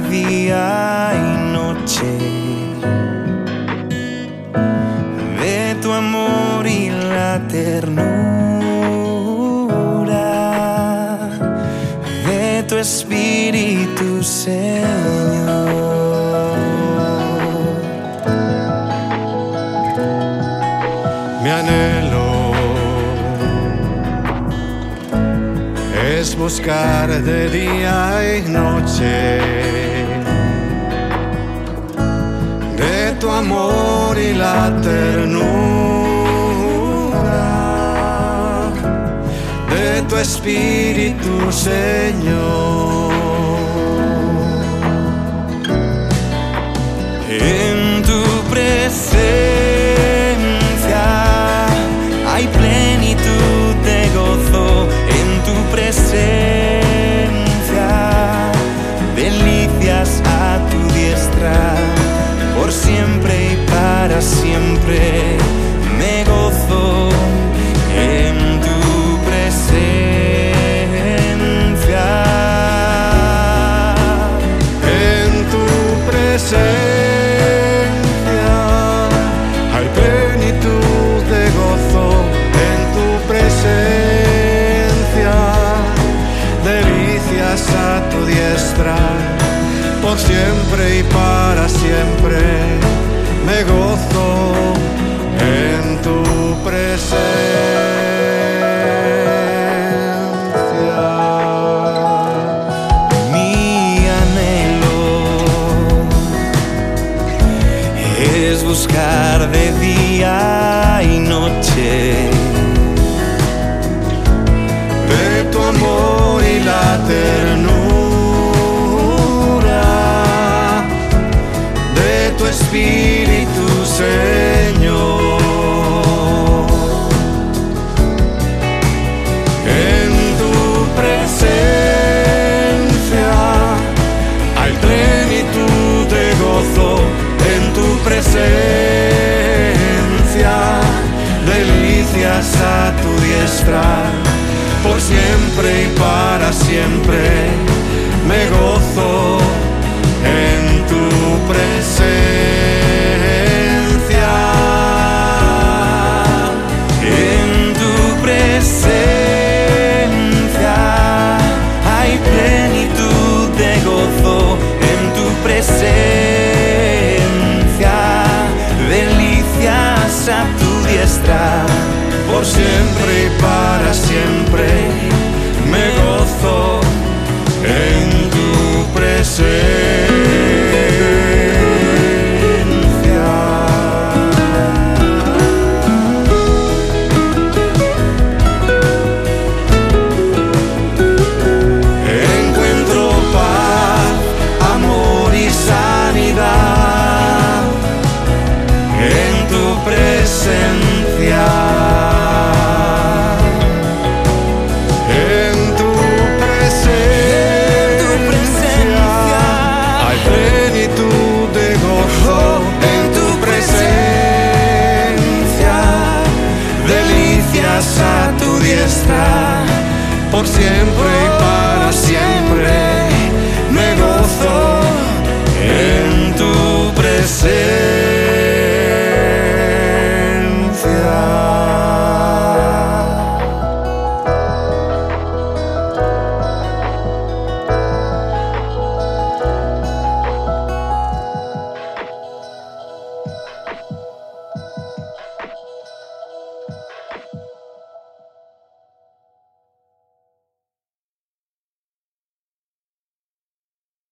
de día y noche. De tu amor y la ternura. De tu espíritu, Señor. Mi anhelo es buscar de día y noche tu amor y la ternura de tu espíritu, Señor. Por siempre y para siempre me gozo espíritu, Señor. En tu presencia hay plenitud de gozo, en tu presencia delicias a tu diestra, por siempre y para siempre me gozo siempre y para siempre por siempre